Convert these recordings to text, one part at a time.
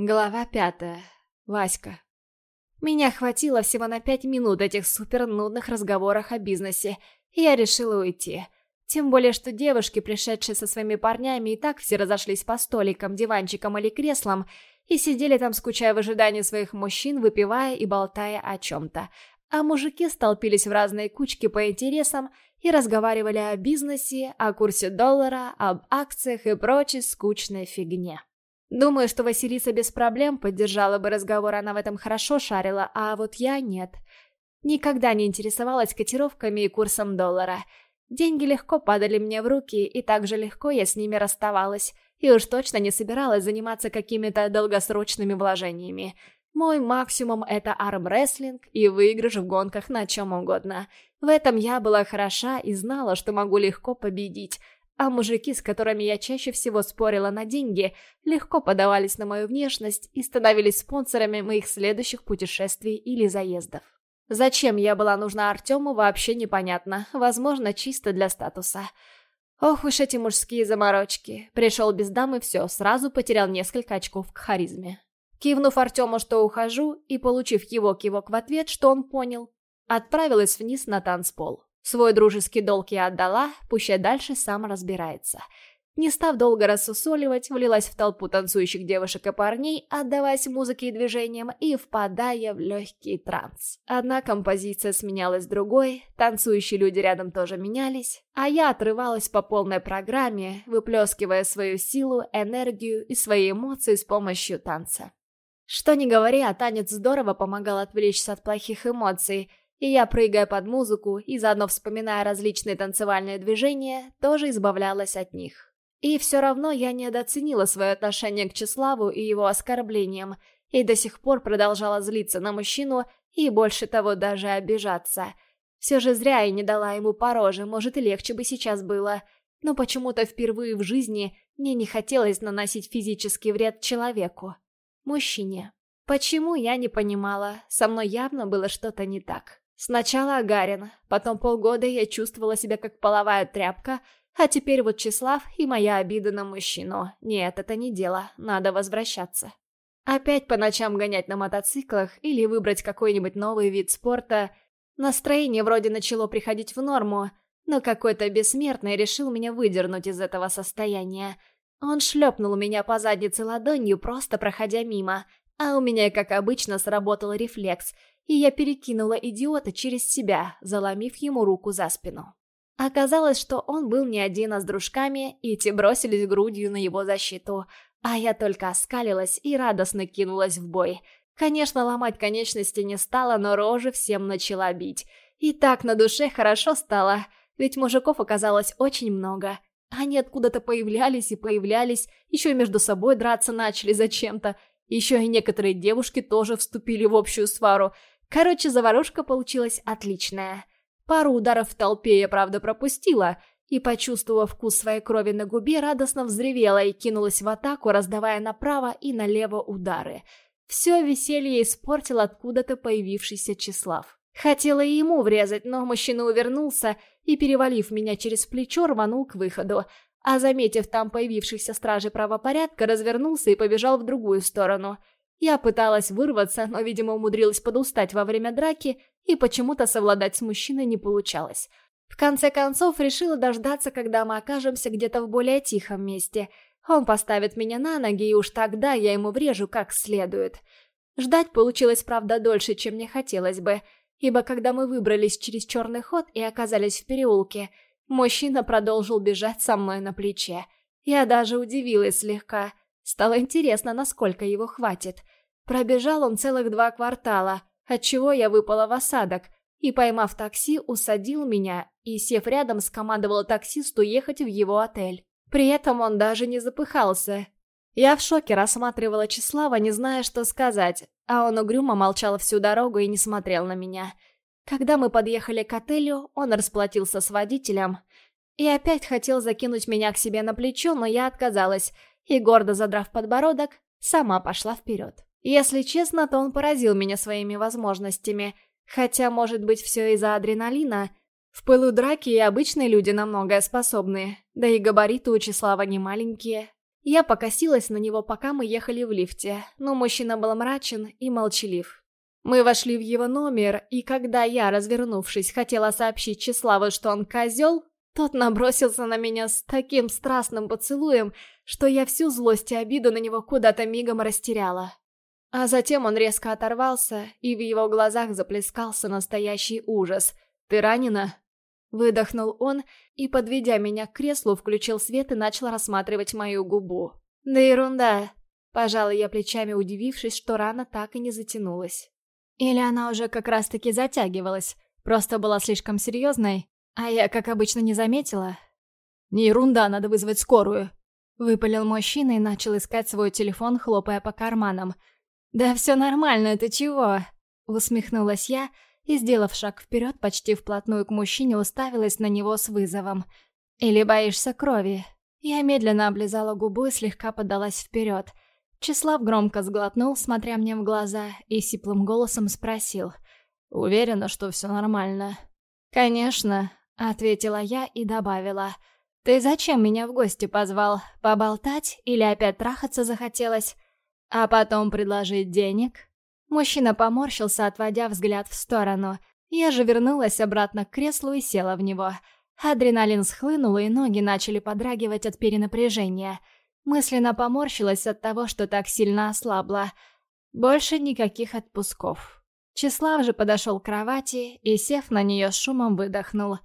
Глава пятая. Васька. Меня хватило всего на пять минут этих супер нудных разговорах о бизнесе, и я решила уйти. Тем более, что девушки, пришедшие со своими парнями, и так все разошлись по столикам, диванчикам или креслам, и сидели там, скучая в ожидании своих мужчин, выпивая и болтая о чем-то. А мужики столпились в разные кучки по интересам и разговаривали о бизнесе, о курсе доллара, об акциях и прочей скучной фигне. Думаю, что Василиса без проблем поддержала бы разговор, она в этом хорошо шарила, а вот я нет. Никогда не интересовалась котировками и курсом доллара. Деньги легко падали мне в руки, и так же легко я с ними расставалась, и уж точно не собиралась заниматься какими-то долгосрочными вложениями. Мой максимум — это армрестлинг и выигрыш в гонках на чем угодно. В этом я была хороша и знала, что могу легко победить — а мужики, с которыми я чаще всего спорила на деньги, легко подавались на мою внешность и становились спонсорами моих следующих путешествий или заездов. Зачем я была нужна Артему, вообще непонятно. Возможно, чисто для статуса. Ох уж эти мужские заморочки. Пришел без дамы, все, сразу потерял несколько очков к харизме. Кивнув Артему, что ухожу, и получив его кивок в ответ, что он понял, отправилась вниз на танцпол. Свой дружеский долг я отдала, пусть дальше сам разбирается. Не став долго рассусоливать, влилась в толпу танцующих девушек и парней, отдаваясь музыке и движениям и впадая в легкий транс. Одна композиция сменялась другой, танцующие люди рядом тоже менялись, а я отрывалась по полной программе, выплескивая свою силу, энергию и свои эмоции с помощью танца. Что ни говори, а танец здорово помогал отвлечься от плохих эмоций – и я, прыгая под музыку и заодно вспоминая различные танцевальные движения, тоже избавлялась от них. И все равно я недооценила свое отношение к Числаву и его оскорблениям, и до сих пор продолжала злиться на мужчину и, больше того, даже обижаться. Все же зря я не дала ему пороже, может и легче бы сейчас было. Но почему-то впервые в жизни мне не хотелось наносить физический вред человеку. Мужчине. Почему, я не понимала, со мной явно было что-то не так. Сначала Агарин, потом полгода я чувствовала себя как половая тряпка, а теперь вот Числав и моя обида на мужчину. Нет, это не дело, надо возвращаться. Опять по ночам гонять на мотоциклах или выбрать какой-нибудь новый вид спорта. Настроение вроде начало приходить в норму, но какой-то бессмертный решил меня выдернуть из этого состояния. Он шлепнул меня по заднице ладонью, просто проходя мимо, а у меня, как обычно, сработал рефлекс — и я перекинула идиота через себя, заломив ему руку за спину. Оказалось, что он был не один, а с дружками, и те бросились грудью на его защиту, а я только оскалилась и радостно кинулась в бой. Конечно, ломать конечности не стала, но рожи всем начала бить. И так на душе хорошо стало, ведь мужиков оказалось очень много. Они откуда-то появлялись и появлялись, еще и между собой драться начали зачем-то. Еще и некоторые девушки тоже вступили в общую свару, Короче, заварушка получилась отличная. Пару ударов в толпе я, правда, пропустила, и, почувствовав вкус своей крови на губе, радостно взревела и кинулась в атаку, раздавая направо и налево удары. Все веселье испортил откуда-то появившийся Числав. Хотела и ему врезать, но мужчина увернулся и, перевалив меня через плечо, рванул к выходу, а, заметив там появившихся стражей правопорядка, развернулся и побежал в другую сторону — я пыталась вырваться, но, видимо, умудрилась подустать во время драки, и почему-то совладать с мужчиной не получалось. В конце концов, решила дождаться, когда мы окажемся где-то в более тихом месте. Он поставит меня на ноги, и уж тогда я ему врежу как следует. Ждать получилось, правда, дольше, чем мне хотелось бы, ибо когда мы выбрались через черный ход и оказались в переулке, мужчина продолжил бежать со мной на плече. Я даже удивилась слегка. Стало интересно, насколько его хватит. Пробежал он целых два квартала, отчего я выпала в осадок, и, поймав такси, усадил меня и, сев рядом, скомандовал таксисту ехать в его отель. При этом он даже не запыхался. Я в шоке рассматривала Числава, не зная, что сказать, а он угрюмо молчал всю дорогу и не смотрел на меня. Когда мы подъехали к отелю, он расплатился с водителем и опять хотел закинуть меня к себе на плечо, но я отказалась – и, гордо задрав подбородок, сама пошла вперед. Если честно, то он поразил меня своими возможностями, хотя, может быть, все из-за адреналина. В пылу драки и обычные люди на многое способны, да и габариты у Числава не маленькие. Я покосилась на него, пока мы ехали в лифте, но мужчина был мрачен и молчалив. Мы вошли в его номер, и когда я, развернувшись, хотела сообщить Числаву, что он козел, тот набросился на меня с таким страстным поцелуем, что я всю злость и обиду на него куда-то мигом растеряла. А затем он резко оторвался, и в его глазах заплескался настоящий ужас. «Ты ранена?» Выдохнул он и, подведя меня к креслу, включил свет и начал рассматривать мою губу. «Да ерунда!» Пожала я плечами, удивившись, что рана так и не затянулась. Или она уже как раз-таки затягивалась, просто была слишком серьезной, а я, как обычно, не заметила. «Не ерунда, надо вызвать скорую!» Выпалил мужчина и начал искать свой телефон, хлопая по карманам. «Да все нормально, ты чего?» Усмехнулась я и, сделав шаг вперед, почти вплотную к мужчине, уставилась на него с вызовом. «Или боишься крови?» Я медленно облизала губу и слегка подалась вперед. Числав громко сглотнул, смотря мне в глаза, и сиплым голосом спросил. «Уверена, что все нормально?» «Конечно», — ответила я и добавила. «Ты зачем меня в гости позвал? Поболтать или опять трахаться захотелось? А потом предложить денег?» Мужчина поморщился, отводя взгляд в сторону. Я же вернулась обратно к креслу и села в него. Адреналин схлынул, и ноги начали подрагивать от перенапряжения. Мысленно поморщилась от того, что так сильно ослабла. Больше никаких отпусков. Числав же подошел к кровати и, сев на нее, шумом выдохнул.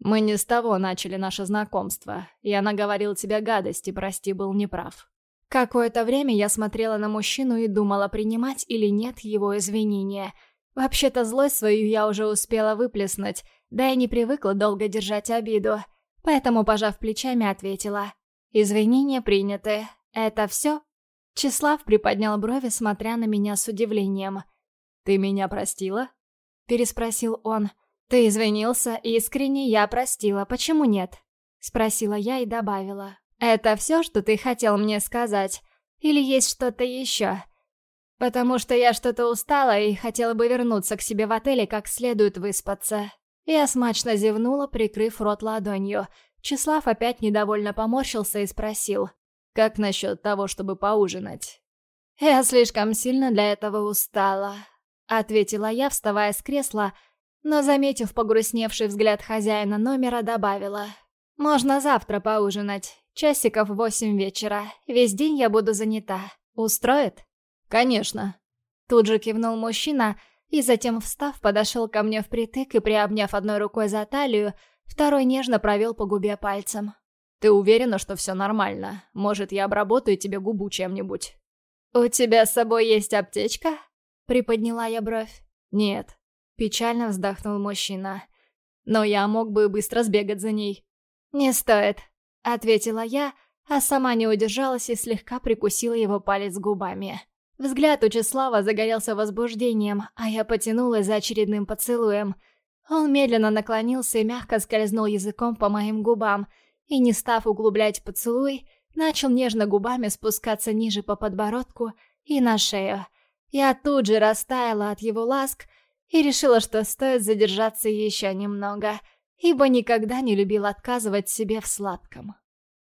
«Мы не с того начали наше знакомство. Я наговорил тебе гадости, прости, был неправ». Какое-то время я смотрела на мужчину и думала, принимать или нет его извинения. Вообще-то злость свою я уже успела выплеснуть, да и не привыкла долго держать обиду. Поэтому, пожав плечами, ответила. «Извинения приняты. Это все?» Числав приподнял брови, смотря на меня с удивлением. «Ты меня простила?» Переспросил он. «Ты извинился, искренне я простила, почему нет?» Спросила я и добавила. «Это все, что ты хотел мне сказать? Или есть что-то еще?» «Потому что я что-то устала и хотела бы вернуться к себе в отеле как следует выспаться». Я смачно зевнула, прикрыв рот ладонью. Числав опять недовольно поморщился и спросил. «Как насчет того, чтобы поужинать?» «Я слишком сильно для этого устала», — ответила я, вставая с кресла, но, заметив погрустневший взгляд хозяина номера, добавила. «Можно завтра поужинать. Часиков восемь вечера. Весь день я буду занята. Устроит? Конечно. Тут же кивнул мужчина и затем, встав, подошел ко мне впритык и, приобняв одной рукой за талию, второй нежно провел по губе пальцем. «Ты уверена, что все нормально? Может, я обработаю тебе губу чем-нибудь?» «У тебя с собой есть аптечка?» Приподняла я бровь. «Нет». Печально вздохнул мужчина. «Но я мог бы быстро сбегать за ней». «Не стоит», Ответила я, а сама не удержалась и слегка прикусила его палец губами. Взгляд у Числава загорелся возбуждением, а я потянулась за очередным поцелуем. Он медленно наклонился и мягко скользнул языком по моим губам, и, не став углублять поцелуй, начал нежно губами спускаться ниже по подбородку и на шею. Я тут же растаяла от его ласк и решила, что стоит задержаться еще немного — ибо никогда не любил отказывать себе в сладком.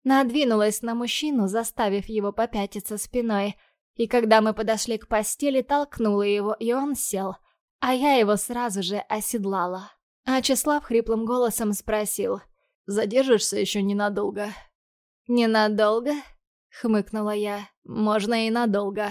Надвинулась на мужчину, заставив его попятиться спиной, и когда мы подошли к постели, толкнула его, и он сел, а я его сразу же оседлала. А Числав хриплым голосом спросил, «Задержишься еще ненадолго?» «Ненадолго?» — хмыкнула я. «Можно и надолго».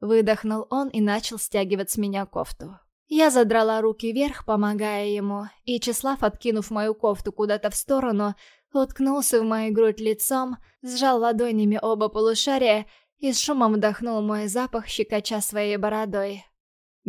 Выдохнул он и начал стягивать с меня кофту. Я задрала руки вверх, помогая ему, и Числав, откинув мою кофту куда-то в сторону, уткнулся в мою грудь лицом, сжал ладонями оба полушария и с шумом вдохнул мой запах, щекоча своей бородой.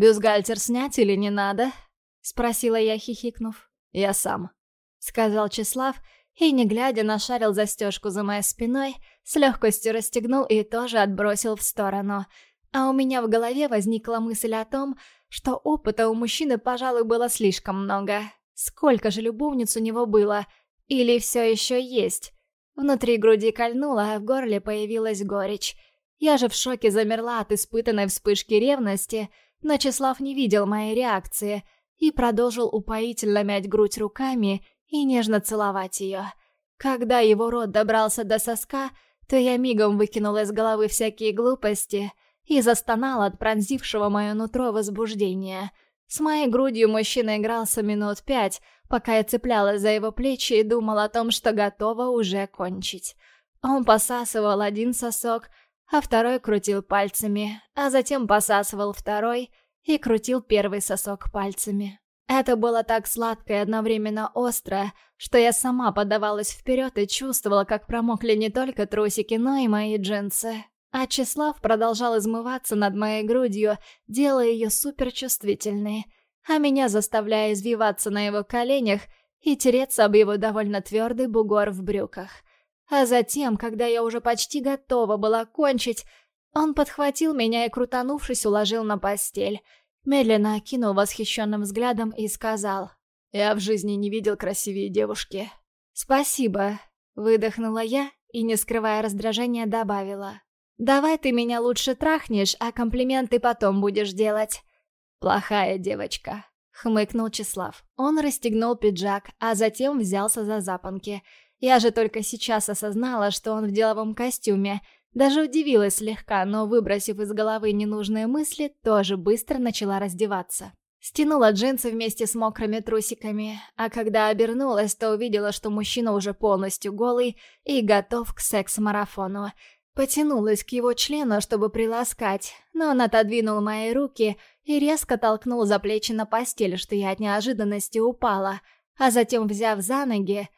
«Бюстгальтер снять или не надо?» — спросила я, хихикнув. «Я сам», — сказал Числав, и, не глядя, нашарил застежку за моей спиной, с легкостью расстегнул и тоже отбросил в сторону. А у меня в голове возникла мысль о том, что опыта у мужчины, пожалуй, было слишком много. Сколько же любовниц у него было? Или все еще есть? Внутри груди кольнуло, а в горле появилась горечь. Я же в шоке замерла от испытанной вспышки ревности, но Числав не видел моей реакции и продолжил упоительно мять грудь руками и нежно целовать ее. Когда его рот добрался до соска, то я мигом выкинула из головы всякие глупости и застонала от пронзившего мое нутро возбуждения. С моей грудью мужчина игрался минут пять, пока я цеплялась за его плечи и думала о том, что готова уже кончить. Он посасывал один сосок, а второй крутил пальцами, а затем посасывал второй и крутил первый сосок пальцами. Это было так сладко и одновременно остро, что я сама подавалась вперед и чувствовала, как промокли не только трусики, но и мои джинсы. А Числав продолжал измываться над моей грудью, делая ее суперчувствительной, а меня заставляя извиваться на его коленях и тереться об его довольно твердый бугор в брюках. А затем, когда я уже почти готова была кончить, он подхватил меня и, крутанувшись, уложил на постель. Медленно окинул восхищенным взглядом и сказал, «Я в жизни не видел красивее девушки». «Спасибо», — выдохнула я и, не скрывая раздражения, добавила. «Давай ты меня лучше трахнешь, а комплименты потом будешь делать». «Плохая девочка», — хмыкнул Числав. Он расстегнул пиджак, а затем взялся за запонки. Я же только сейчас осознала, что он в деловом костюме. Даже удивилась слегка, но, выбросив из головы ненужные мысли, тоже быстро начала раздеваться. Стянула джинсы вместе с мокрыми трусиками, а когда обернулась, то увидела, что мужчина уже полностью голый и готов к секс-марафону. Потянулась к его члену, чтобы приласкать, но он отодвинул мои руки и резко толкнул за плечи на постель, что я от неожиданности упала, а затем, взяв за ноги,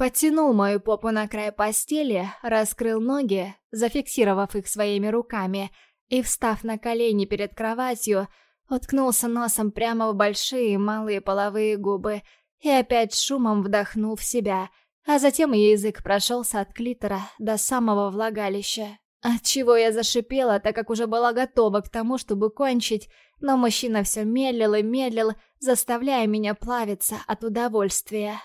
подтянул мою попу на край постели, раскрыл ноги, зафиксировав их своими руками, и, встав на колени перед кроватью, уткнулся носом прямо в большие малые половые губы и опять шумом вдохнул в себя — а затем язык прошелся от клитора до самого влагалища. Отчего я зашипела, так как уже была готова к тому, чтобы кончить, но мужчина все медлил и медлил, заставляя меня плавиться от удовольствия.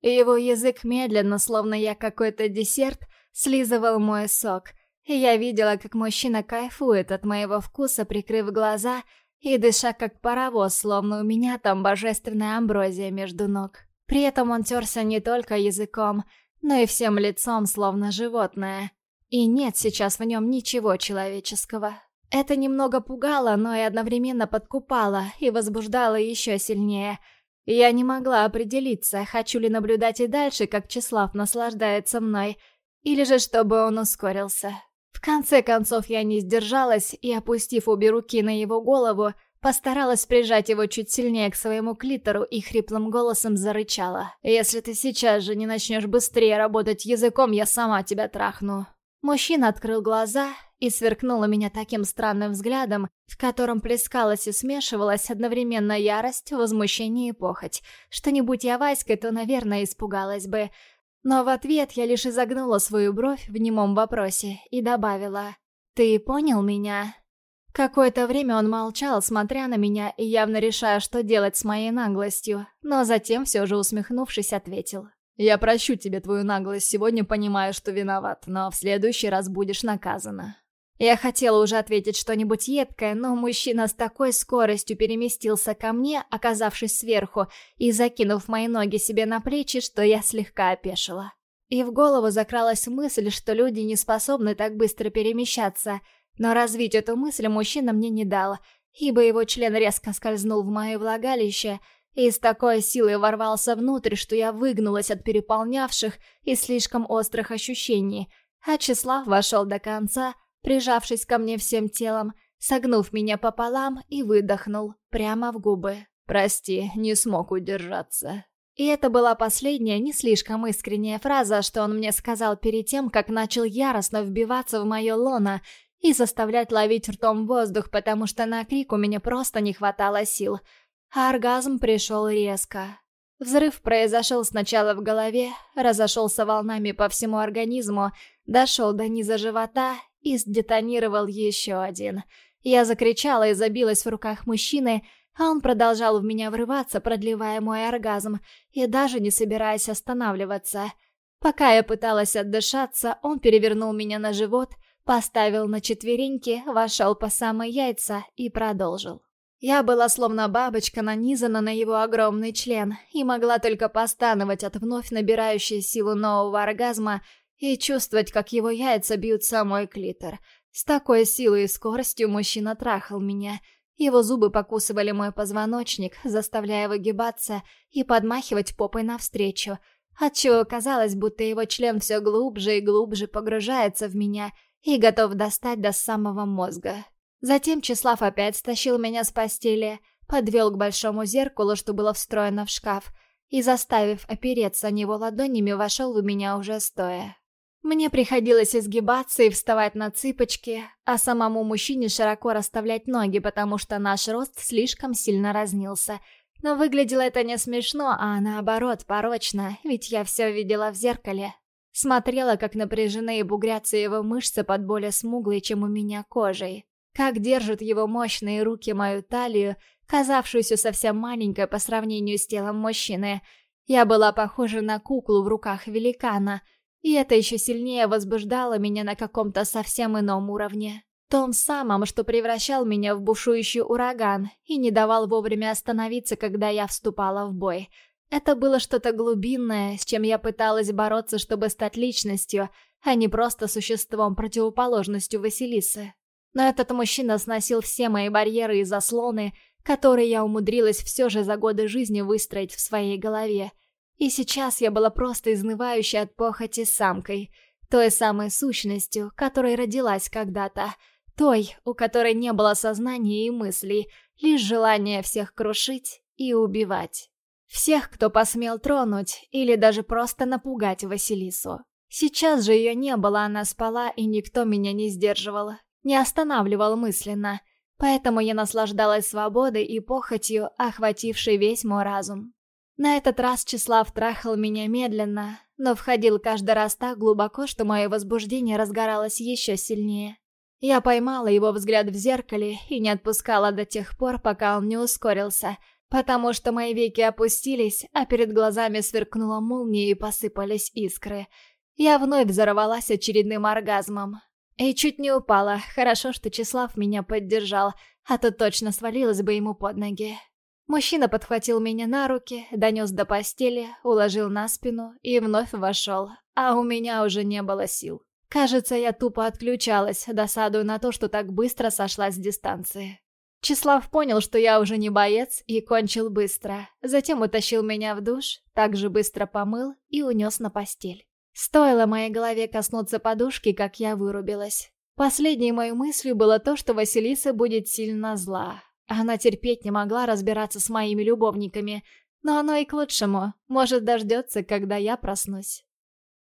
Его язык медленно, словно я какой-то десерт, слизывал мой сок, и я видела, как мужчина кайфует от моего вкуса, прикрыв глаза и дыша как паровоз, словно у меня там божественная амброзия между ног. При этом он терся не только языком, но и всем лицом, словно животное. И нет сейчас в нем ничего человеческого. Это немного пугало, но и одновременно подкупало и возбуждало еще сильнее. Я не могла определиться, хочу ли наблюдать и дальше, как Числав наслаждается мной, или же чтобы он ускорился. В конце концов я не сдержалась и, опустив обе руки на его голову, Постаралась прижать его чуть сильнее к своему клитору и хриплым голосом зарычала. «Если ты сейчас же не начнешь быстрее работать языком, я сама тебя трахну». Мужчина открыл глаза и сверкнул у меня таким странным взглядом, в котором плескалась и смешивалась одновременно ярость, возмущение и похоть. Что не будь я Васькой, то, наверное, испугалась бы. Но в ответ я лишь изогнула свою бровь в немом вопросе и добавила «Ты понял меня?» Какое-то время он молчал, смотря на меня и явно решая, что делать с моей наглостью, но затем, все же усмехнувшись, ответил. «Я прощу тебе твою наглость, сегодня понимаю, что виноват, но в следующий раз будешь наказана». Я хотела уже ответить что-нибудь едкое, но мужчина с такой скоростью переместился ко мне, оказавшись сверху, и закинув мои ноги себе на плечи, что я слегка опешила. И в голову закралась мысль, что люди не способны так быстро перемещаться — но развить эту мысль мужчина мне не дал, ибо его член резко скользнул в мое влагалище и с такой силой ворвался внутрь, что я выгнулась от переполнявших и слишком острых ощущений, а Числав вошел до конца, прижавшись ко мне всем телом, согнув меня пополам и выдохнул прямо в губы. «Прости, не смог удержаться». И это была последняя, не слишком искренняя фраза, что он мне сказал перед тем, как начал яростно вбиваться в мое лоно и заставлять ловить ртом воздух, потому что на крик у меня просто не хватало сил. А оргазм пришел резко. Взрыв произошел сначала в голове, разошелся волнами по всему организму, дошел до низа живота и сдетонировал еще один. Я закричала и забилась в руках мужчины, а он продолжал в меня врываться, продлевая мой оргазм, и даже не собираясь останавливаться. Пока я пыталась отдышаться, он перевернул меня на живот — Поставил на четвереньки, вошел по самые яйца и продолжил. Я была словно бабочка нанизана на его огромный член и могла только постановать от вновь набирающей силу нового оргазма и чувствовать, как его яйца бьют самой клитор. С такой силой и скоростью мужчина трахал меня. Его зубы покусывали мой позвоночник, заставляя выгибаться и подмахивать попой навстречу, отчего казалось, будто его член все глубже и глубже погружается в меня и готов достать до самого мозга. Затем Числав опять стащил меня с постели, подвел к большому зеркалу, что было встроено в шкаф, и, заставив опереться о него ладонями, вошел в меня уже стоя. Мне приходилось изгибаться и вставать на цыпочки, а самому мужчине широко расставлять ноги, потому что наш рост слишком сильно разнился. Но выглядело это не смешно, а наоборот порочно, ведь я все видела в зеркале. Смотрела, как напряжены и бугрятся его мышцы под более смуглой, чем у меня кожей. Как держат его мощные руки мою талию, казавшуюся совсем маленькой по сравнению с телом мужчины. Я была похожа на куклу в руках великана, и это еще сильнее возбуждало меня на каком-то совсем ином уровне. Том самом, что превращал меня в бушующий ураган и не давал вовремя остановиться, когда я вступала в бой. Это было что-то глубинное, с чем я пыталась бороться, чтобы стать личностью, а не просто существом противоположностью Василисы. Но этот мужчина сносил все мои барьеры и заслоны, которые я умудрилась все же за годы жизни выстроить в своей голове. И сейчас я была просто изнывающей от похоти самкой, той самой сущностью, которой родилась когда-то, той, у которой не было сознания и мыслей, лишь желание всех крушить и убивать. Всех, кто посмел тронуть или даже просто напугать Василису. Сейчас же ее не было, она спала, и никто меня не сдерживал, не останавливал мысленно. Поэтому я наслаждалась свободой и похотью, охватившей весь мой разум. На этот раз Числав трахал меня медленно, но входил каждый раз так глубоко, что мое возбуждение разгоралось еще сильнее. Я поймала его взгляд в зеркале и не отпускала до тех пор, пока он не ускорился, потому что мои веки опустились, а перед глазами сверкнула молния и посыпались искры. Я вновь взорвалась очередным оргазмом, и чуть не упала. Хорошо, что Числав меня поддержал, а то точно свалилась бы ему под ноги. Мужчина подхватил меня на руки, донес до постели, уложил на спину и вновь вошел, а у меня уже не было сил. Кажется, я тупо отключалась, досадуя на то, что так быстро сошла с дистанции. Числав понял, что я уже не боец, и кончил быстро. Затем утащил меня в душ, также быстро помыл и унес на постель. Стоило моей голове коснуться подушки, как я вырубилась. Последней моей мыслью было то, что Василиса будет сильно зла. Она терпеть не могла разбираться с моими любовниками, но оно и к лучшему. Может, дождется, когда я проснусь.